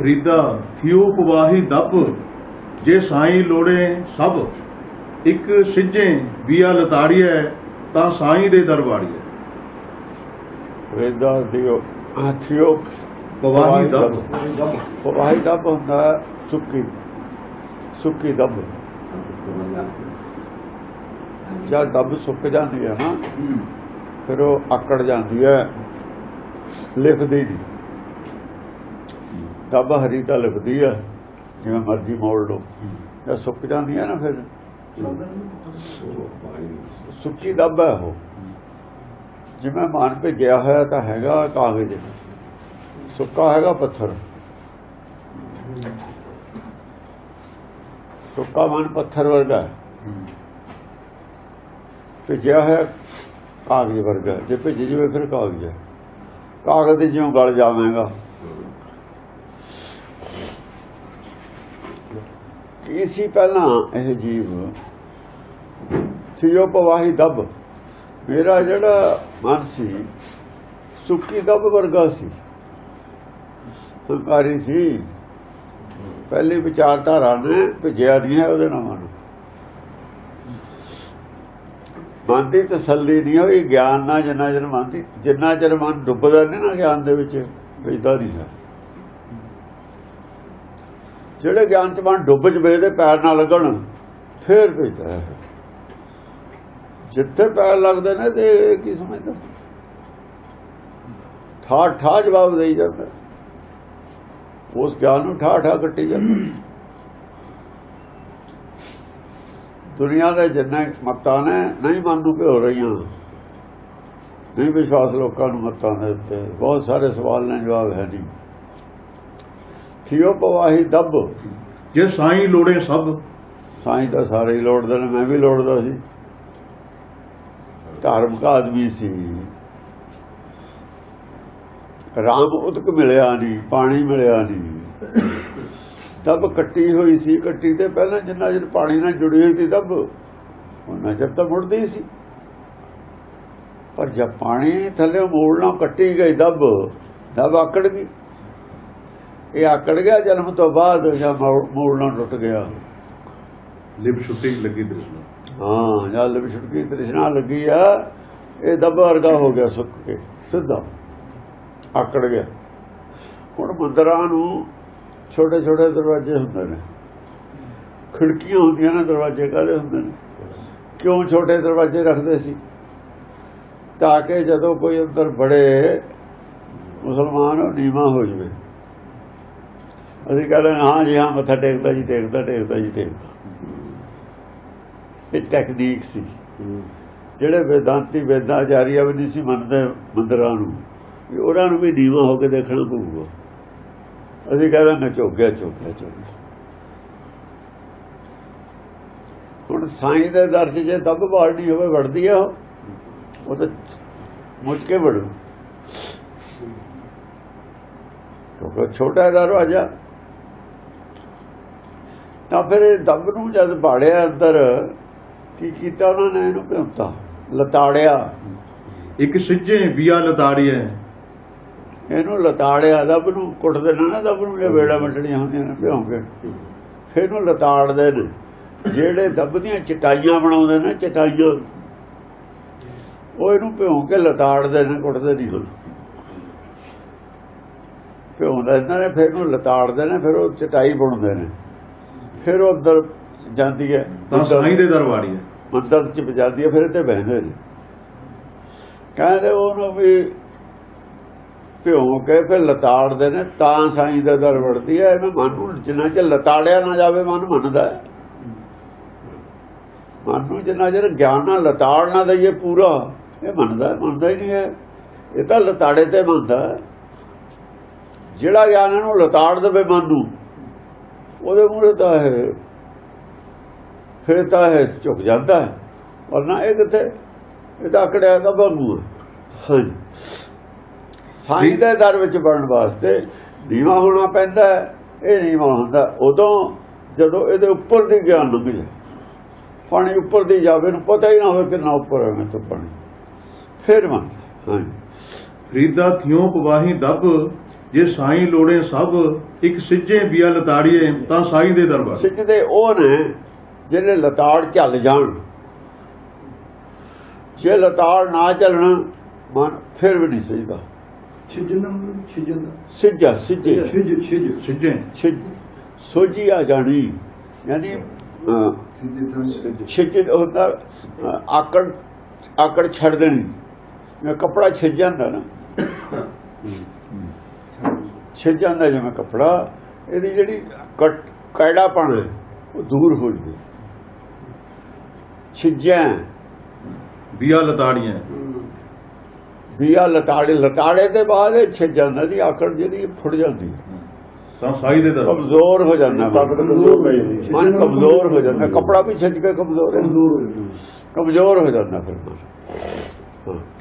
ਫਰੀਦਾ ਥਿਓ ਪਵਾਹੀ ਦੱਬ ਜੇ ਸਾਈਂ ਲੋੜੇ ਸਭ ਇੱਕ ਸਿੱਜੇ ਬੀਆ ਲਤਾੜੀਐ ਤਾਂ ਸਾਈਂ ਦੇ ਦਰਬਾਰੀਐ ਵੇਦਾ ਦਿਓ ਆਥਿਓ ਪਵਾਹੀ ਦੱਬ। ਪਵਾਹੀ ਦੱਬ ਹੁੰਦਾ ਸੁੱਕੀ ਸੁੱਕੀ ਦੱਬ। ਜਦ ਦੱਬ ਸੁੱਕ ਜਾਂਦੀ ਹੈ ਨਾ ਫਿਰ ਉਹ ਆਕੜ ਜਾਂਦੀ ਹੈ ਲਿਖਦੀ ਨਹੀਂ। ਦੱਬ ਹਰੀ ਤਾਂ ਲਿਖਦੀ ਹੈ ਜਿਵੇਂ ਮਰਜ਼ੀ ਮੋੜ ਲਓ। ਜਦ ਸੁੱਕ ਜਾਂਦੀ ਹੈ ਨਾ ਫਿਰ। ਸੁੱਕੀ ਦੱਬ ਹੈ ਉਹ। ਜਿਵੇਂ ਮਨ ਭੇਜਿਆ ਹੋਇਆ ਤਾਂ ਹੈਗਾ ਕਾਗਜ਼। ਸੁੱਕਾ ਹੈਗਾ ਪੱਥਰ। ਸੁੱਕਾ ਮਨ ਪੱਥਰ ਵਰਗਾ ਹੈ। ਭੇਜਿਆ ਹੋਇਆ ਕਾਗਜ਼ ਵਰਗਾ ਜੇ ਭੇਜ ਜਵੇ ਫਿਰ ਕਾਗਜ਼ ਹੈ। ਕਾਗਜ਼ ਦੇ ਜਿਉਂ ਗਲ ਜਾਵੇਗਾ। ਕੀ ਸੀ ਪਹਿਲਾਂ? ਇਹ ਜੀਵ। ਥਿਓ ਪਵਾਹੀ ਦਬ। ਮੇਰਾ ਜਿਹੜਾ ਮਨ ਸੀ, ਸੁੱਕੀ ਦਬ ਵਰਗਾ ਸੀ। ਹੰਕਾਰੀ ਸੀ। ਪਹਿਲੀ ਵਿਚਾਰਧਾਰਾ ਨੇ ਭੇਜਿਆ ਨਹੀਂ ਹੈ ਉਹਦੇ ਨਾਲ ਮਨ ਮਨ ਦੀ ਤਸੱਲੀ ਨਹੀਂ ਹੋਈ, ਗਿਆਨ ਨਾਲ ਜਿੰਨਾ ਚਿਰ ਮਨ ਦੀ ਜਿੰਨਾ ਚਿਰ ਮਨ ਡੁੱਬਦਾ ਨਹੀਂ ਨਾ ਗਿਆਨ ਦੇ ਵਿੱਚ, ਭੇਜਦਾ ਨਹੀਂ ਹੈ। ਜਿਹੜੇ ਗਿਆਨ ਚ ਮਨ ਡੁੱਬ ਜਵੇ ਦੇ ਪੈਰ ਨਾਲ ਲੱਗਣ, ਫੇਰ ਭੇਜਦਾ ਹੈ। ਜਿੱਥੇ ਪੈਰ ਲੱਗਦੇ ਨੇ ਤੇ ਕੀ ਸਮਝਦਾ? ਠਾ ਠਾ ਜਵਾਬ ਦੇਈ ਜਾਂਦਾ। ਉਸ ਗਿਆਨ ਨੂੰ ਠਾ ਠਾ ਕੱਟੀ ਜਾਂਦਾ। ਦੁਨੀਆ ਦੇ ਜਿੰਨੇ ਮਤਾਂ ਨੇ, ਨਹੀਂ ਮਨ ਨੂੰ ਭਿਓ ਰਹੀਆਂ। ਨਹੀਂ ਵਿਸ਼ਵਾਸ ਲੋਕਾਂ ਨੂੰ ਮਤਾਂ ਦੇ ਉੱਤੇ। ਬਹੁਤ ਸਾਰੇ ਸਵਾਲ ਨੇ, ਜਵਾਬ ਹੈ ਨਹੀਂ। ਥਿਓ ਪਵਾਹੀ ਦੱਬ। ਜੇ ਸਾਈਂ ਲੋੜੇ ਸਭ। ਸਾਈਂ ਤਾਂ ਸਾਰੇ ਹੀ ਲੋੜਦੇ ਨੇ ਮੈਂ ਵੀ ਲੋੜਦਾ ਸੀ। ਧਾਰਮਿਕ ਆਦਮੀ ਸੀ। ਰਾਮ ਉਦਕ ਮਿਲਿਆ ਨਹੀਂ ਪਾਣੀ ਮਿਲਿਆ ਨਹੀਂ। ਤਬ ਕੱਟੀ ਹੋਈ ਸੀ ਕੱਟੀ ਤੇ ਪਹਿਲਾਂ ਜਿੰਨਾ ਚਿਰ ਪਾਣੀ ਨਾਲ ਜੁੜੀ ਹੋਈ ਸੀ ਤਬ ਉਹਨਾਂ ਚਿਰ ਤਾਂ ਮੁੜਦੀ ਸੀ। ਪਰ ਜਦ ਪਾਣੀ ਥੱਲੇ ਮੋੜਨਾ ਕੱਟੀ ਗਈ ਦਬ ਦਬ ਆਕੜ ਗਈ। ਇਹ ਆਕੜ ਗਿਆ ਜਨਮ ਤੋਂ ਬਾਅਦ ਜਦ ਮੋੜਨਾ ਟੁੱਟ ਗਿਆ। ਲਿਬ ਛੁੱਟੀ ਲੱਗੀ ਦ੍ਰਿਸ਼ਨਾ ਹਾਂ ਜਦ ਲਿਪ ਛੁਟਕੀ ਤ੍ਰਿਸ਼ਨਾ ਲੱਗੀ ਆ ਇਹ ਦੱਬਾ ਵਰਗਾ ਹੋ ਗਿਆ ਸੁੱਕ ਕੇ ਸਿੱਧਾ। ਆਕੜ ਗਿਆ। ਹੁਣ ਮੰਦਰਾਂ ਨੂੰ ਛੋਟੇ ਛੋਟੇ ਦਰਵਾਜ਼ੇ ਹੁੰਦੇ ਨੇ। ਖਿੜਕੀਆਂ ਹੁੰਦੀਆਂ ਨੇ ਦਰਵਾਜ਼ੇ ਕਾਹਦੇ ਹੁੰਦੇ ਨੇ? ਕਿਉਂ ਛੋਟੇ ਦਰਵਾਜ਼ੇ ਰੱਖਦੇ ਸੀ? ਤਾਂ ਕਿ ਜਦੋਂ ਕੋਈ ਅੰਦਰ ਬੜੇ ਮੁਸਲਮਾਨ ਨੀਵਾ ਹੋ ਜਵੇ। ਅਸੀਂ ਕਹਿੰਦੇ ਹਾਂ ਹਾਂ ਜੀ, ਹਾਂ, ਮੱਥਾ ਟੇਕਦਾ ਜੀ, ਟੇਕਦਾ ਟੇਕਦਾ ਜੀ, ਟੇਕਦਾ। ਇਹ ਟੈਕਨੀਕ ਸੀ। ਜਿਹੜੇ ਵੇਦਾਂਤੀ ਵੇਦਾਚਾਰੀਆ ਵੀ ਨਹੀਂ ਸੀ ਮੰਨਦੇ ਮੰਦਰਾਂ ਨੂੰ ਉਹਨਾਂ ਨੂੰ ਵੀ ਨੀਵਾਂ ਹੋ ਕੇ ਦੇਖਣਾ ਪਊਗਾ। ਅਸੀਂ ਕਹਿੰਦੇ ਨੇ ਝੋਕਿਆ ਝੋਕਿਆ ਝੋਕਿਆ ਹੁਣ ਸਾਈਂ ਦੇ ਦਰ 'ਚ ਜੇ ਦੱਬ ਬਾੜਨੀ ਹੋਵੇ, ਵੜਦੀ ਆ ਉਹ। ਉਹ ਤਾਂ ਮੁੱਚ ਕੇ ਵੜੂ। ਕਿਉਂਕਿ ਛੋਟਾ ਦਰਵਾਜ਼ਾ ਤਾਂ ਫਿਰ ਇਹ ਦੱਬ ਨੂੰ ਜਦ ਬਾੜਿਆ ਅੰਦਰ ਕੀ ਕੀਤਾ ਉਹਨਾਂ ਨੇ ਇਹਨੂੰ ਭਿਉਂਤਾ? ਲਤਾੜਿਆ। ਇੱਕ ਸਿੱਜੇ ਬੀਆ ਲਤਾੜੀਐ ਇਹਨੂੰ ਲਤਾੜਿਆ ਦੱਬ ਨੂੰ ਕੁੱਟਦੇ ਨੇ ਨਾ ਦੱਬ ਨੂੰ ਜੇ ਵੇੜਾ ਮਟੜੀਆਂ ਹੁੰਦੀਆਂ ਨੇ ਭਿਉਂ ਕੇ ਫਿਰ ਇਹਨੂੰ ਲਤਾੜਦੇ ਨੇ। ਜਿਹੜੇ ਦੱਬ ਦੀਆਂ ਚਟਾਈਆਂ ਬਣਾਉਂਦੇ ਨੇ ਚਟਾਈਆਂ। ਉਹ ਇਹਨੂੰ ਭਿਉਂ ਕੇ ਲਤਾੜਦੇ ਨੇ ਕੁੱਟਦੇ ਨਹੀਂ ਹੁਣ ਭਿਉਂਦੇ ਨੇ ਫਿਰ ਇਹਨੂੰ ਲਤਾੜਦੇ ਨੇ ਫਿਰ ਉਹ ਚਟਾਈ ਬੁਣਦੇ ਨੇ। ਫਿਰ ਉਹ ਅੰਦਰ ਜਾਂਦੀ ਹੈ ਤਾਂ ਸਾਈਂ ਦੇ ਦਰਬਾਰੀਐ ਮੰਦਰ ਚ ਵਜਾਦੀ ਹੈ ਫਿਰ ਤੇ ਬਹਿੰਦੇ ਨੇ। ਕਹਿੰਦੇ ਉਹਨੂੰ ਵੀ ਭਿਉਂ ਕੇ ਫਿਰ ਲਤਾੜਦੇ ਨੇ ਤਾਂ ਸਾਈਂ ਦਾ ਦਰ ਵੜਦੀ ਹੈ ਮੈਂ ਮਨ ਨੂੰ ਜਿੰਨਾ ਚ ਲਤਾੜਿਆ ਨਾ ਜਾਵੇ ਮਨ ਮੰਨਦਾ ਹੈ। ਮਨ ਨੂੰ ਜਿੰਨਾ ਚਿਰ ਗਿਆਨ ਨਾਲ ਲਤਾੜ ਨਾ ਦਈਏ ਪੂਰਾ ਇਹ ਮੰਨਦਾ ਹੈ, ਮੰਨਦਾ ਹੀ ਨਹੀਂ ਹੈ। ਇਹ ਤਾਂ ਲਤਾੜੇ ਤੇ ਮੰਨਦਾ ਹੈ। ਜਿਹੜਾ ਗਿਆਨ ਨੂੰ ਲਤਾੜ ਦੇਵੇ ਮਨ ਨੂੰ। ਉਹਦੇ ਮੂਹਰੇ ਤਾਂ ਹੈ ਫਿਰ ਤਾਂ ਇਹ ਝੁਕ ਜਾਂਦਾ ਹੈ। ਵਰਨਾ ਇਹ ਕਿੱਥੇ? ਇਹ ਤਾਂ ਅਕੜਿਆ ਦਾ ਬੰਗੂ ਹੈ ਹਾਂਜੀ। ਸਾਈਂ ਦੇ ਦਰ ਵਿੱਚ ਬਣਨ ਵਾਸਤੇ ਨੀਵਾ ਹੋਣਾ ਪੈਂਦਾ ਹੈ ਇਹ ਨੀਵਾ ਹੁੰਦਾ। ਉਦੋਂ ਜਦੋਂ ਇਹਦੇ ਉੱਪਰ ਦੀ ਗਿਆਨ ਲੰਘ ਜਾਏ ਪਾਣੀ ਉੱਪਰ ਦੀ ਜਾਵੇ ਨੂੰ ਪਤਾ ਹੀ ਨਾ ਹੋਵੇ ਕਿੰਨਾ ਉੱਪਰ ਹੈ ਮੈਂ ਤੋਂ ਪਾਣੀ। ਫਿਰ ਮੰਨ ਹਾਂਜੀ। ਫਰੀਦਾ ਥਿਓ ਪਵਾਹੀ ਦੱਬ ਜੇ ਸਾਈਂ ਲੋੜੇ ਸਭ ਇੱਕ ਸਿੱਜੇ ਬੀਆ ਲਤਾੜੀਏ ਤਾਂ ਸਾਈਂ ਦੇ ਦਰਬਾਰ। ਸਿੱਜਦੇ ਉਹ ਨੇ ਜਿਹੜੇ ਲਤਾੜ ਚੱਲ ਜਾਣ। ਜੇ ਲਤਾੜ ਨਾ ਚੱਲਣ ਮਨ ਫਿਰ ਵੀ ਨਹੀਂ ਸਜਦਾ। ਸਿੱਜਾ ਸਿੱਜੇ ਛਿਜ ਛਿਜ ਸਿੱਜੇ ਛਿਜ ਸੋਝੀ। ਆ ਜਾਣੀ। ਯਾਨੀ ਛਿੱਜ ਹੁੰਦਾ ਆਕੜ ਆਕੜ ਛੱਡ ਦੇਣੀ। ਕੱਪੜਾ ਛਿੱਜ ਜਾਂਦਾ ਨਾ। ਛਿੱਜ ਜਾਂਦਾ ਜਿਵੇਂ ਕੱਪੜਾ ਇਹਦੀ ਜਿਹੜੀ ਕਟ ਕੈੜਾਪਣ ਉਹ ਦੂਰ ਹੋ ਜਵੇ। ਛਿੱਜਿਆ ਬੀਆ ਲਤਾੜੀਏ ਬੀਆ ਲਤਾੜੇ ਲਤਾੜੇ ਦੇ ਬਾਅਦ ਇਹ ਛਿੱਜ ਜਾਂਦਾ ਦੀ ਆਕੜ ਜਿਹੜੀ ਫੁੱਟ ਜਾਂਦੀ। ਸਾਈਂ ਦੇ ਦਰਬਾਰ ਕਮਜ਼ੋਰ ਹੋ ਜਾਂਦਾ ਮਨ। ਕਮਜ਼ੋਰ ਹੋ ਜਾਂਦੀ ਮਨ ਕਮਜ਼ੋਰ ਹੋ ਜਾਂਦਾ। ਕੱਪੜਾ ਵੀ ਛਿੱਜ ਕੇ ਕਮਜ਼ੋਰ ਹੈ। ਕਮਜ਼ੋਰ ਹੋ ਜਾਂਦੀ। ਕਮਜ਼ੋਰ ਹੋ ਜਾਂਦਾ ਫਿਰ ਮਨ। ਹਾਂ।